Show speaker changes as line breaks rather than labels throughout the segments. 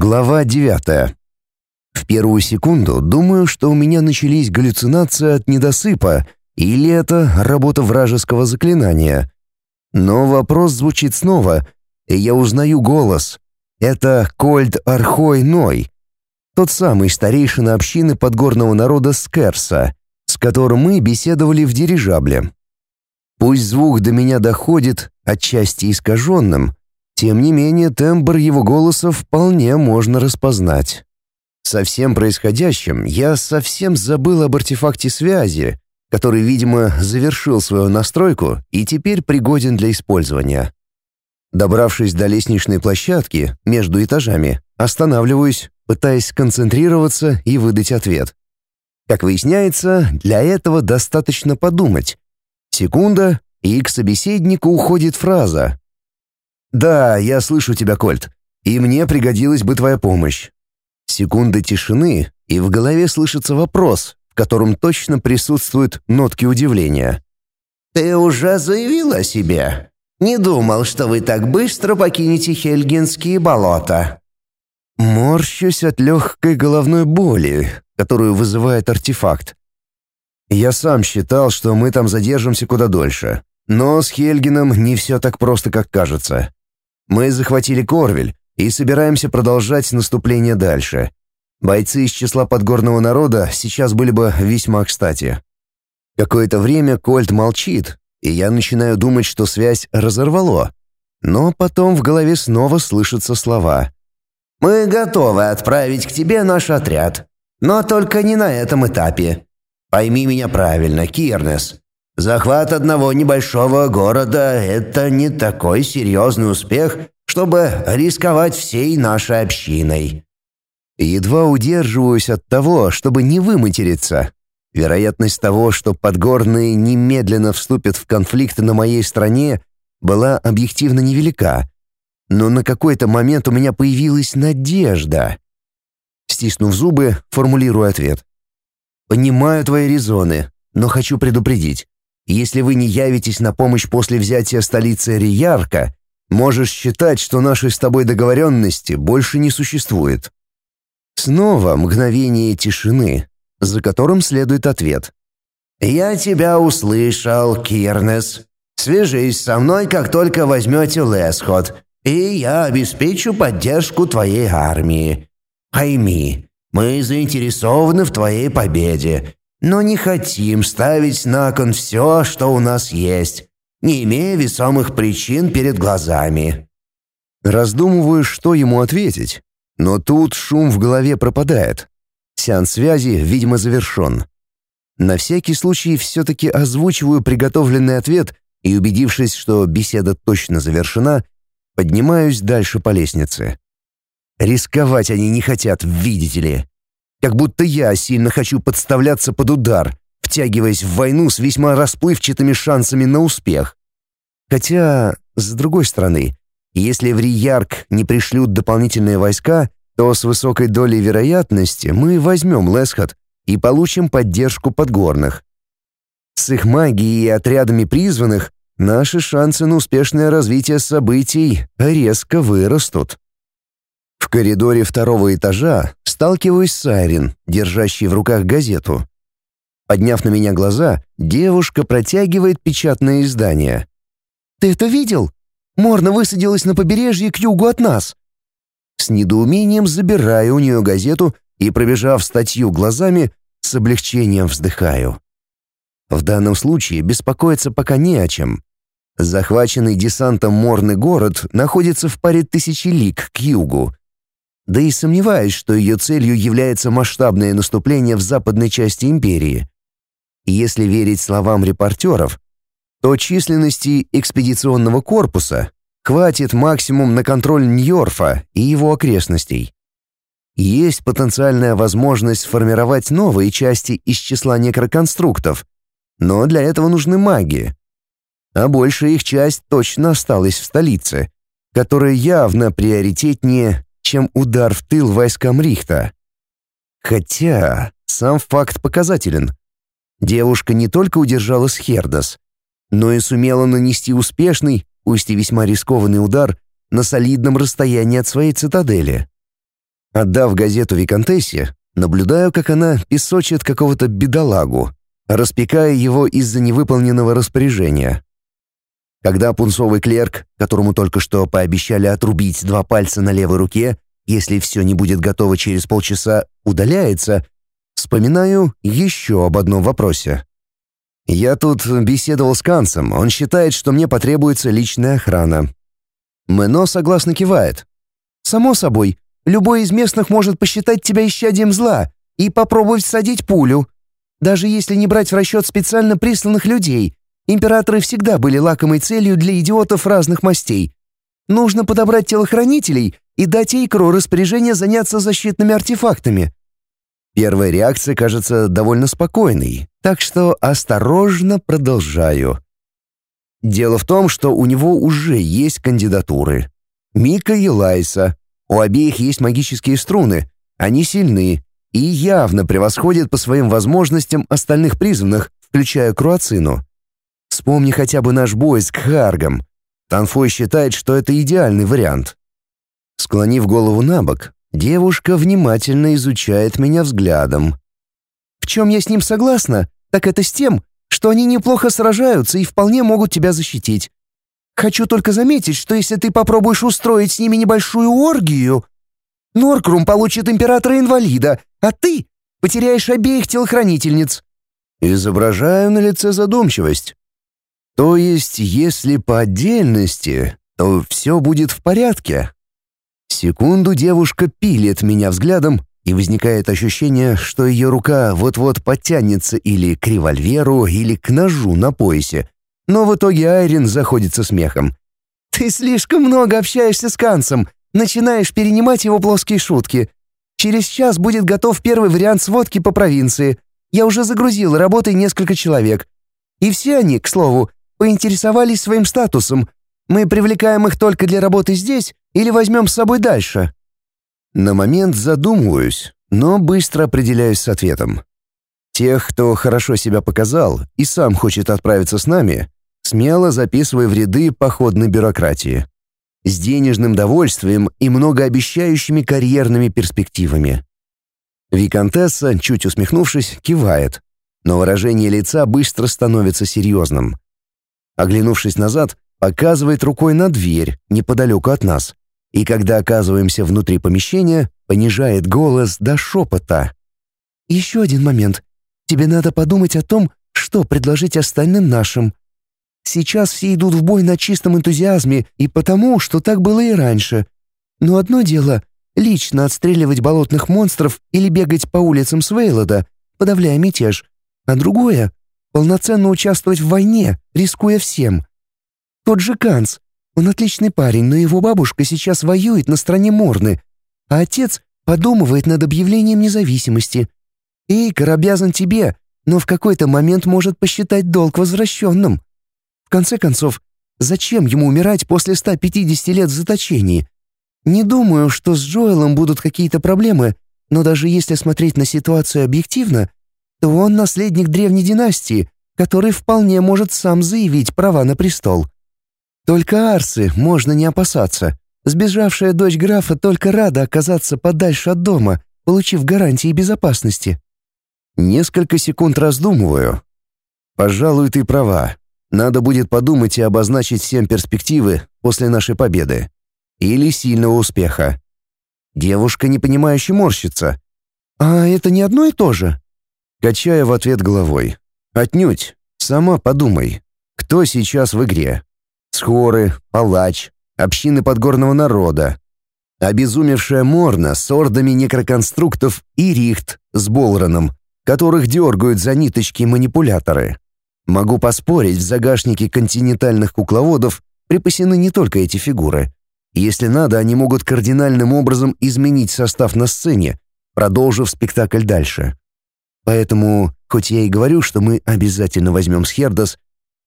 Глава 9. В первую секунду думаю, что у меня начались галлюцинации от недосыпа или это работа вражеского заклинания. Но вопрос звучит снова, и я узнаю голос. Это Кольд Архой Ной, тот самый старейшина общины подгорного народа Скерса, с которым мы беседовали в дирижабле. Пусть звук до меня доходит, отчасти искаженным, тем не менее, тембр его голоса вполне можно распознать. Со всем происходящим я совсем забыл об артефакте связи, который, видимо, завершил свою настройку и теперь пригоден для использования. Добравшись до лестничной площадки между этажами, останавливаюсь, пытаясь сконцентрироваться и выдать ответ. Как выясняется, для этого достаточно подумать. Секунда, и к собеседнику уходит фраза, «Да, я слышу тебя, Кольт, и мне пригодилась бы твоя помощь». Секунда тишины, и в голове слышится вопрос, в котором точно присутствуют нотки удивления.
«Ты уже заявил о себе? Не думал, что вы так быстро покинете Хельгинские болота».
Морщусь от легкой головной боли, которую вызывает артефакт. Я сам считал, что мы там задержимся куда дольше. Но с Хельгином не все так просто, как кажется. Мы захватили Корвель и собираемся продолжать наступление дальше. Бойцы из числа подгорного народа сейчас были бы весьма кстати. Какое-то время Кольт молчит, и я начинаю думать, что связь разорвало. Но потом в голове снова слышатся слова.
«Мы готовы отправить к тебе наш отряд, но только не на этом этапе. Пойми меня правильно, Кирнес. Захват одного небольшого города – это не такой серьезный успех, чтобы рисковать всей нашей общиной.
Едва удерживаюсь от того, чтобы не выматериться. Вероятность того, что подгорные немедленно вступят в конфликт на моей стороне, была объективно невелика. Но на какой-то момент у меня появилась надежда. Стиснув зубы, формулирую ответ. «Понимаю твои резоны, но хочу предупредить. Если вы не явитесь на помощь после взятия столицы Риярка, можешь считать, что нашей с тобой договоренности больше не существует». Снова мгновение тишины, за которым следует ответ.
«Я тебя услышал, Кирнес. Свяжись со мной, как только возьмете Лесхот, и я обеспечу поддержку твоей армии. Пойми, мы заинтересованы в твоей победе, но не хотим ставить на кон все, что у нас есть, не имея весомых причин перед глазами».
Раздумываю, что ему ответить, но тут шум в голове пропадает. Сеанс связи, видимо, завершен. На всякий случай все-таки озвучиваю приготовленный ответ и, убедившись, что беседа точно завершена, поднимаюсь дальше по лестнице. Рисковать они не хотят, видите ли. Как будто я сильно хочу подставляться под удар, втягиваясь в войну с весьма расплывчатыми шансами на успех. Хотя, с другой стороны, если в Риярк не пришлют дополнительные войска, то с высокой долей вероятности мы возьмем Лесхот и получим поддержку подгорных. С их магией и отрядами призванных наши шансы на успешное развитие событий резко вырастут. В коридоре второго этажа сталкиваюсь с Айрин, держащей в руках газету. Подняв на меня глаза, девушка протягивает печатное издание. «Ты это видел? Морна высадилась на побережье к югу от нас». С недоумением забираю у нее газету и, пробежав статью глазами, с облегчением вздыхаю. В данном случае беспокоиться пока не о чем. Захваченный десантом Морный город находится в паре тысячи лиг к югу, да и сомневаюсь, что ее целью является масштабное наступление в западной части империи. Если верить словам репортеров, то численности экспедиционного корпуса хватит максимум на контроль Ньорфа и его окрестностей. Есть потенциальная возможность сформировать новые части из числа некроконструктов, но для этого нужны маги. А большая их часть точно осталась в столице, которая явно приоритетнее чем удар в тыл войскам Рихта. Хотя сам факт показателен. Девушка не только удержала Схердас, но и сумела нанести успешный, пусть и весьма рискованный удар на солидном расстоянии от своей цитадели. Отдав газету Викантессе, наблюдаю, как она песочит какого-то бедолагу, распекая его из-за невыполненного распоряжения. Когда пунцовый клерк, которому только что пообещали отрубить два пальца на левой руке, если все не будет готово через полчаса, удаляется, вспоминаю еще об одном вопросе. Я тут беседовал с Канцем, он считает, что мне потребуется личная охрана. Мэно согласно кивает. «Само собой, любой из местных может посчитать тебя исчадием зла и попробовать всадить пулю. Даже если не брать в расчет специально присланных людей, императоры всегда были лакомой целью для идиотов разных мастей. Нужно подобрать телохранителей и дать Эйкру распоряжение заняться защитными артефактами. Первая реакция кажется довольно спокойной, так что осторожно продолжаю. Дело в том, что у него уже есть кандидатуры. Мика и Лайса. У обеих есть магические струны. Они сильны и явно превосходят по своим возможностям остальных призванных, включая Круацину. Вспомни хотя бы наш бой с Кхаргом. Танфой считает, что это идеальный вариант. Склонив голову на бок, девушка внимательно изучает меня взглядом. В чем я с ним согласна, так это с тем, что они неплохо сражаются и вполне могут тебя защитить. Хочу только заметить, что если ты попробуешь устроить с ними небольшую оргию, Норкрум получит императора-инвалида, а ты потеряешь обеих телохранительниц». Изображаю на лице задумчивость. То есть, если по отдельности, то все будет в порядке. Секунду девушка пилит меня взглядом, и возникает ощущение, что ее рука вот-вот подтянется или к револьверу, или к ножу на поясе. Но в итоге Айрин заходит со смехом. «Ты слишком много общаешься с Кансом, начинаешь перенимать его плоские шутки. Через час будет готов первый вариант сводки по провинции. Я уже загрузил работой несколько человек. И все они, к слову, поинтересовались своим статусом. Мы привлекаем их только для работы здесь или возьмем с собой дальше?» На момент задумываюсь, но быстро определяюсь с ответом. Тех, кто хорошо себя показал и сам хочет отправиться с нами, смело записывай в ряды походной бюрократии. С денежным довольствием и многообещающими карьерными перспективами. Викантесса, чуть усмехнувшись, кивает, но выражение лица быстро становится серьезным. Оглянувшись назад, показывает рукой на дверь неподалеку от нас и когда оказываемся внутри помещения, понижает голос до шепота. «Еще один момент. Тебе надо подумать о том, что предложить остальным нашим. Сейчас все идут в бой на чистом энтузиазме и потому, что так было и раньше. Но одно дело — лично отстреливать болотных монстров или бегать по улицам Свейлода, подавляя мятеж, а другое — полноценно участвовать в войне, рискуя всем. Тот же Канц, он отличный парень, но его бабушка сейчас воюет на стороне Морны, а отец подумывает над объявлением независимости. Эйкер обязан тебе, но в какой-то момент может посчитать долг возвращенным. В конце концов, зачем ему умирать после 150 лет в заточении? Не думаю, что с Джоэлом будут какие-то проблемы, но даже если смотреть на ситуацию объективно, то он наследник древней династии, который вполне может сам заявить права на престол. Только Арсы можно не опасаться. Сбежавшая дочь графа только рада оказаться подальше от дома, получив гарантии безопасности. Несколько секунд раздумываю. Пожалуй, ты права. Надо будет подумать и обозначить всем перспективы после нашей победы. Или сильного успеха. Девушка непонимающе морщится. «А это не одно и то же?» Качая в ответ головой. «Отнюдь. Сама подумай. Кто сейчас в игре? Схоры, палач, общины подгорного народа, обезумевшая Морна с ордами некроконструктов и Рихт с Болраном, которых дергают за ниточки манипуляторы. Могу поспорить, в загашнике континентальных кукловодов припасены не только эти фигуры. Если надо, они могут кардинальным образом изменить состав на сцене, продолжив спектакль дальше. Поэтому, хоть я и говорю, что мы обязательно возьмем Схердос,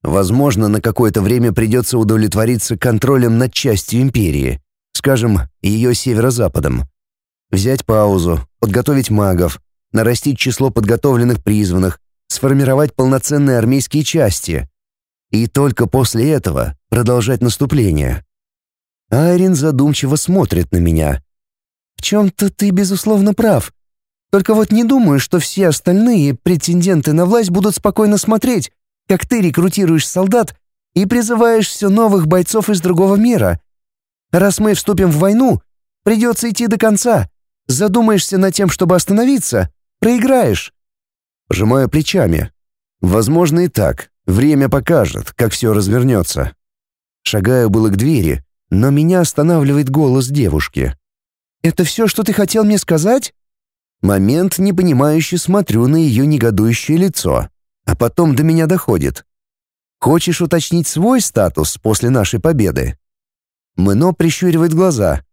Возможно, на какое-то время придется удовлетвориться контролем над частью империи, скажем, ее северо-западом. Взять паузу, подготовить магов, нарастить число подготовленных призванных, сформировать полноценные армейские части. И только после этого продолжать наступление. Айрин задумчиво смотрит на меня. В чем-то ты, безусловно, прав. Только вот не думаю, что все остальные претенденты на власть будут спокойно смотреть, как ты рекрутируешь солдат и призываешь все новых бойцов из другого мира. Раз мы вступим в войну, придется идти до конца. Задумаешься над тем, чтобы остановиться, проиграешь. Пожимаю плечами. Возможно и так. Время покажет, как все развернется. Шагаю было к двери, но меня останавливает голос девушки. «Это все, что ты хотел мне сказать?» Момент непонимающе смотрю на ее негодующее лицо, а потом до меня доходит. «Хочешь уточнить свой статус после нашей победы?» Мно прищуривает глаза.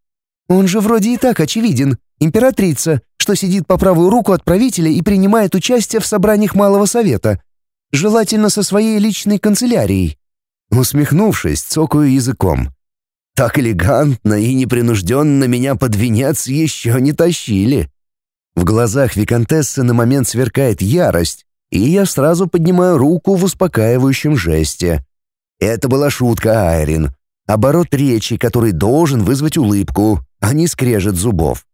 «Он же вроде и так очевиден. Императрица, что сидит по правую руку от правителя и принимает участие в собраниях Малого Совета. Желательно со своей личной канцелярией». Усмехнувшись, цокаю языком. Так элегантно и непринужденно меня под венец еще не тащили. В глазах виконтессы на момент сверкает ярость, и я сразу поднимаю руку в успокаивающем жесте. Это была шутка, Айрин. Оборот речи, который должен вызвать улыбку, а не скрежет зубов.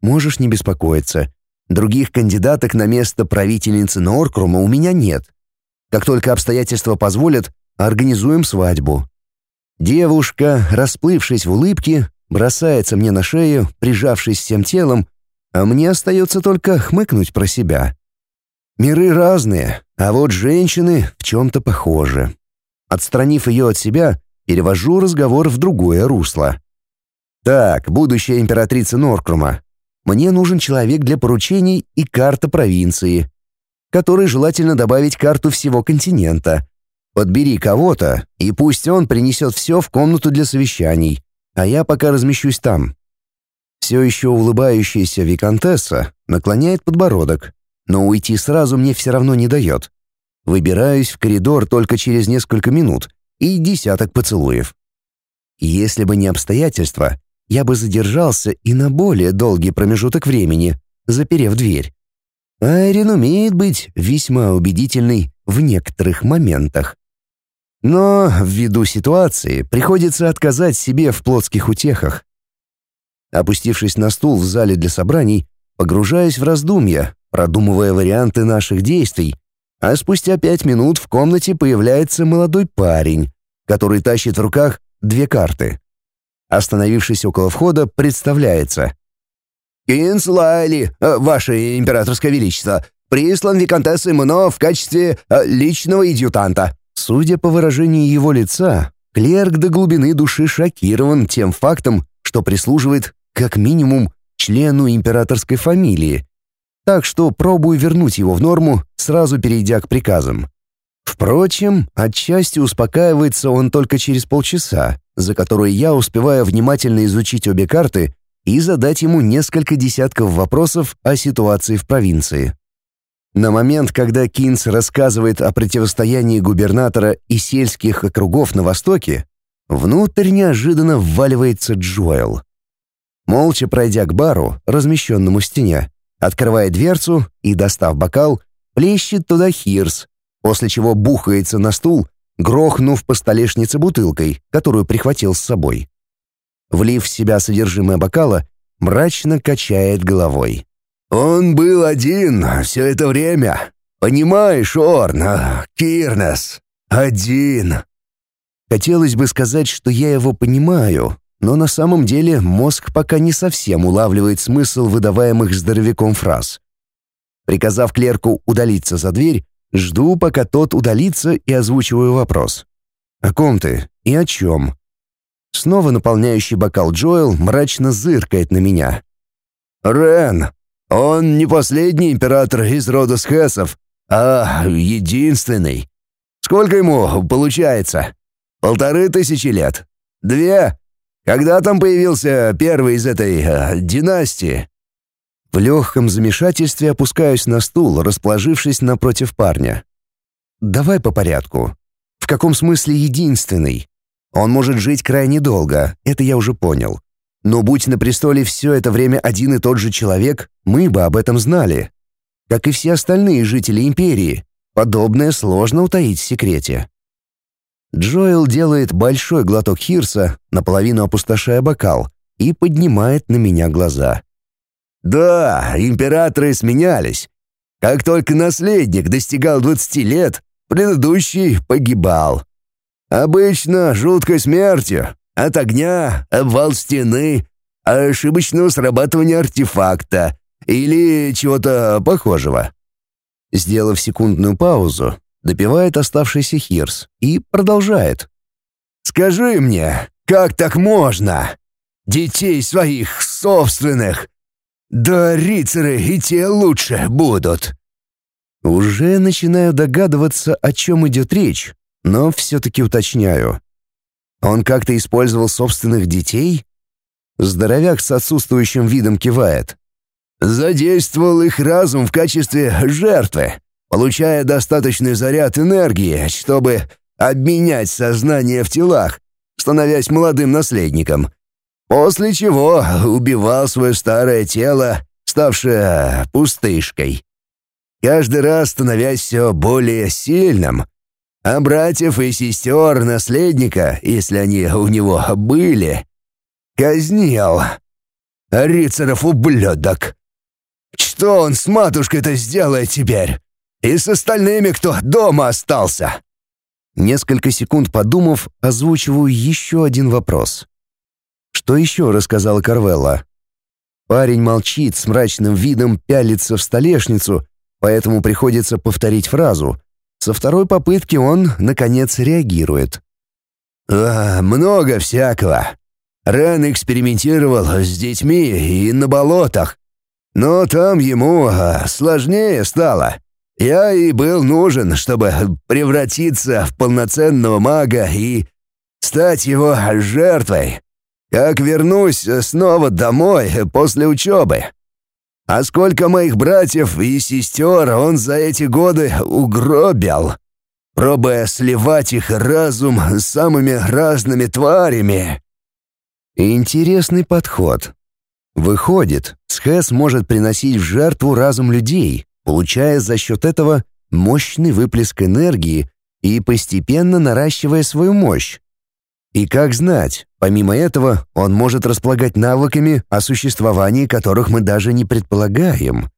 Можешь не беспокоиться. Других кандидаток на место правительницы Норкрума у меня нет. Как только обстоятельства позволят, организуем свадьбу. Девушка, расплывшись в улыбке, бросается мне на шею, прижавшись всем телом, а мне остается только хмыкнуть про себя. Миры разные, а вот женщины в чем-то похожи. Отстранив ее от себя, перевожу разговор в другое русло. «Так, будущая императрица Норкрума, мне нужен человек для поручений и карта провинции, которой желательно добавить карту всего континента. Подбери кого-то, и пусть он принесет все в комнату для совещаний, а я пока размещусь там. Все еще улыбающаяся виконтесса наклоняет подбородок, но уйти сразу мне все равно не дает. Выбираюсь в коридор только через несколько минут и десяток поцелуев. Если бы не обстоятельства, я бы задержался и на более долгий промежуток времени, заперев дверь. Айрин умеет быть весьма убедительной в некоторых моментах. Но ввиду ситуации приходится отказать себе в плотских утехах. Опустившись на стул в зале для собраний, погружаюсь в раздумья, продумывая варианты наших действий, а спустя пять минут в комнате появляется молодой парень, который тащит в руках две карты. Остановившись около входа, представляется. «Кинс Лайли, э, ваше императорское величество, прислан виконтессой Мно в качестве э, личного идиотанта». Судя по выражению его лица, клерк до глубины души шокирован тем фактом, что прислуживает как минимум члену императорской фамилии, так что пробую вернуть его в норму, сразу перейдя к приказам. Впрочем, отчасти успокаивается он только через полчаса, за которые я успеваю внимательно изучить обе карты и задать ему несколько десятков вопросов о ситуации в провинции. На момент, когда Кинс рассказывает о противостоянии губернатора и сельских округов на Востоке, внутрь неожиданно вваливается Джоэл. Молча пройдя к бару, размещенному в стене, открывает дверцу и, достав бокал, плещет туда хирс, после чего бухается на стул, грохнув по столешнице бутылкой, которую прихватил с собой. Влив в себя содержимое бокала, мрачно качает головой. «Он был один все это время. Понимаешь, Орн, Кирнес, один». Хотелось бы сказать, что я его понимаю, но на самом деле мозг пока не совсем улавливает смысл выдаваемых здоровяком фраз. Приказав клерку удалиться за дверь, жду, пока тот удалится и озвучиваю вопрос. «О ком ты? И о чем?» Снова наполняющий бокал Джоэл мрачно зыркает на меня. «Рен, он не последний император из рода Схесов, а единственный. Сколько ему получается? Полторы тысячи лет? Две? Когда там появился первый из этой э, династии?» В легком замешательстве опускаюсь на стул, расположившись напротив парня. «Давай по порядку. В каком смысле единственный? Он может жить крайне долго, это я уже понял. Но будь на престоле все это время один и тот же человек, мы бы об этом знали. Как и все остальные жители империи, подобное сложно утаить в секрете. Джоэл делает большой глоток хирса, наполовину опустошая бокал, и поднимает на меня глаза. Да, императоры сменялись. Как только наследник достигал 20 лет, предыдущий погибал. Обычно жуткой смертью, от огня, обвал стены, ошибочного срабатывания артефакта или чего-то похожего. Сделав секундную паузу, допивает оставшийся хирс и продолжает. «Скажи мне, как так можно? Детей своих собственных да рицары и те лучше будут. Уже начинаю догадываться, о чем идет речь, но все-таки уточняю. Он как-то использовал собственных детей? Здоровяк с отсутствующим видом кивает. Задействовал их разум в качестве жертвы, получая достаточный заряд энергии, чтобы обменять сознание в телах, становясь молодым наследником, После чего убивал свое старое тело, ставшее пустышкой. Каждый раз становясь все более сильным. А братьев и сестер наследника, если они у него были, казнил. А Рицаров ублюдок. Что он с матушкой-то сделает теперь? И с остальными, кто дома остался? Несколько секунд подумав, озвучиваю еще один вопрос. Что еще рассказала Карвелла? Парень молчит, с мрачным видом пялится в столешницу, поэтому приходится повторить фразу. Со второй попытки он, наконец, реагирует. «А, много всякого. Рен экспериментировал с детьми и на болотах. Но там ему а, сложнее стало. Я и был нужен, чтобы превратиться в полноценного мага и стать его жертвой. Как вернусь снова домой после учебы. А сколько моих братьев и сестер он за эти годы угробил, пробуя сливать их разум с самыми разными тварями. Интересный подход. Выходит, Схэс может приносить в жертву разум людей, получая за счет этого мощный выплеск энергии и постепенно наращивая свою мощь. И как знать, помимо этого, он может располагать навыками, о существовании которых мы даже не предполагаем.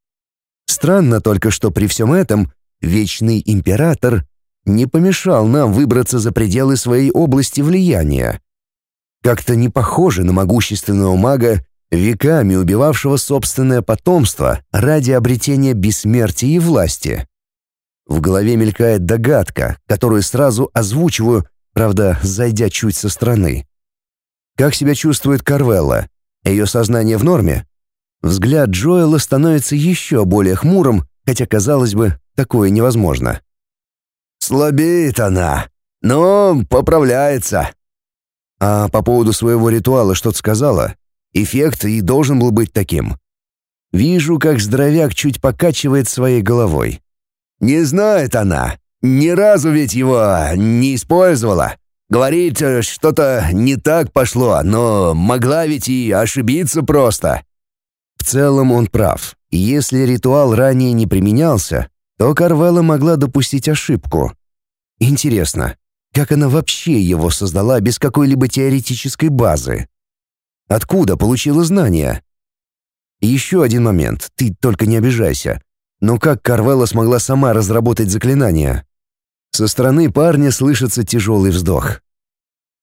Странно только, что при всем этом Вечный Император не помешал нам выбраться за пределы своей области влияния. Как-то не похоже на могущественного мага, веками убивавшего собственное потомство ради обретения бессмертия и власти. В голове мелькает догадка, которую сразу озвучиваю, правда, зайдя чуть со стороны. Как себя чувствует Карвелла? Ее сознание в норме? Взгляд Джоэла становится еще более хмурым, хотя, казалось бы, такое невозможно. «Слабеет она, но поправляется». А по поводу своего ритуала что-то сказала? Эффект и должен был быть таким. Вижу, как здоровяк чуть покачивает своей головой. «Не знает она, ни разу ведь его не использовала. Говорит, что-то не так пошло, но могла ведь и ошибиться просто. В целом он прав. Если ритуал ранее не применялся, то Карвелла могла допустить ошибку. Интересно, как она вообще его создала без какой-либо теоретической базы? Откуда получила знания? И еще один момент, ты только не обижайся. Но как Карвелла смогла сама разработать заклинание? Со стороны парня слышится тяжелый вздох.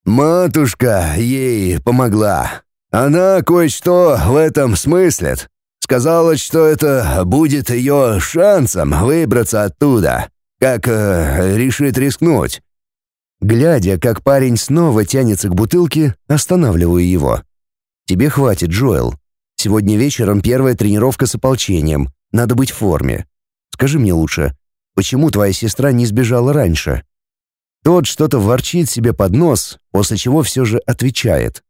«Матушка ей помогла. Она кое-что в этом смыслит. Сказала, что это будет ее шансом выбраться оттуда, как э, решит рискнуть». Глядя, как парень снова тянется к бутылке, останавливаю его. «Тебе хватит, Джоэл. Сегодня вечером первая тренировка с ополчением. Надо быть в форме. Скажи мне лучше, Почему твоя сестра не сбежала раньше?» Тот что-то ворчит себе под нос, после чего все же отвечает.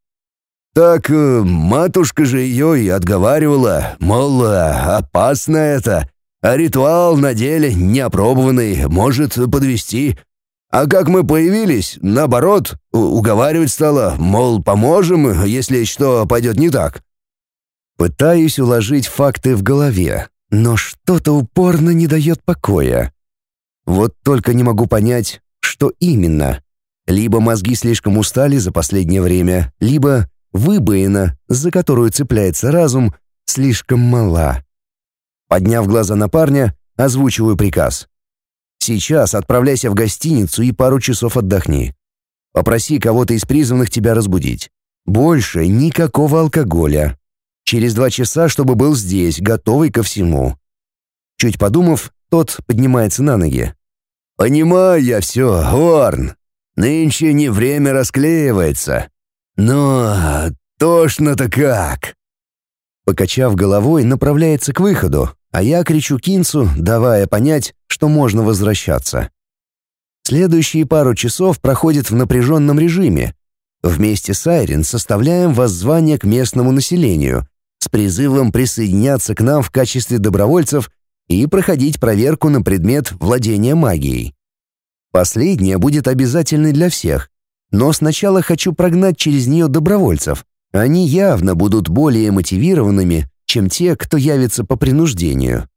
«Так э, матушка же ее и отговаривала, мол, опасно это, а ритуал на деле неопробованный, может подвести. А как мы появились, наоборот, уговаривать стала, мол, поможем, если что пойдет не так». Пытаюсь уложить факты в голове, но что-то упорно не дает покоя. Вот только не могу понять, что именно. Либо мозги слишком устали за последнее время, либо выбоина, за которую цепляется разум, слишком мала. Подняв глаза на парня, озвучиваю приказ. Сейчас отправляйся в гостиницу и пару часов отдохни. Попроси кого-то из призванных тебя разбудить. Больше никакого алкоголя. Через два часа, чтобы был здесь, готовый ко всему. Чуть подумав, тот поднимается на ноги. «Понимаю я все, Орн. Нынче не время расклеивается. Но тошно-то как!» Покачав головой, направляется к выходу, а я кричу Кинцу, давая понять, что можно возвращаться. Следующие пару часов проходят в напряженном режиме. Вместе с Айрин составляем воззвание к местному населению с призывом присоединяться к нам в качестве добровольцев и проходить проверку на предмет владения магией. Последняя будет обязательной для всех, но сначала хочу прогнать через нее добровольцев. Они явно будут более мотивированными, чем те, кто явится по принуждению.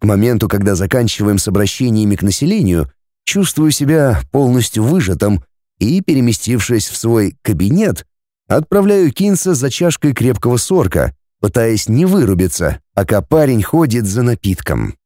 К моменту, когда заканчиваем с обращениями к населению, чувствую себя полностью выжатым и, переместившись в свой кабинет, отправляю Кинса за чашкой крепкого сорка, пытаясь не вырубиться, пока парень ходит за напитком.